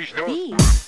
dois, dois.